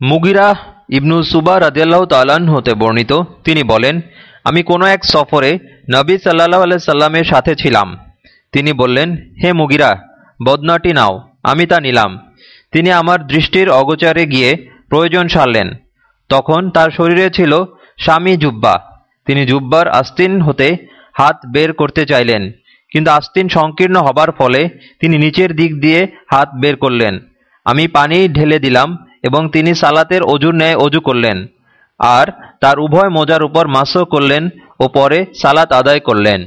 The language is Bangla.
মুগিরা ইবনু সুবা রাজিয়াল্লাহ তালান হতে বর্ণিত, তিনি বলেন, আমি কোনো এক সফরে নবী সাল্লাহ আলাই সাল্লামের সাথে ছিলাম। তিনি বললেন, হে মুগিরা, বদনাটি নাও, আমি তা নিলাম। তিনি আমার দৃষ্টির অগোচারে গিয়ে প্রয়োজন সারলেন। তখন তার শরীরে ছিল স্বামী জুব্বা। তিনি জুব্বার আস্তিন হতে হাত বের করতে চাইলেন, কিন্তু আস্তিন সংকীর্ণ হবার ফলে তিনি নিচের দিক দিয়ে হাত বের করলেন। আমি পানি ঢেলে দিলাম এবং তিনি সালাতের অজুর ন্যায় অজু করলেন, আর তার উভয় মোজার উপর মাসও করলেন ও পরে সালাত আদায় করলেন।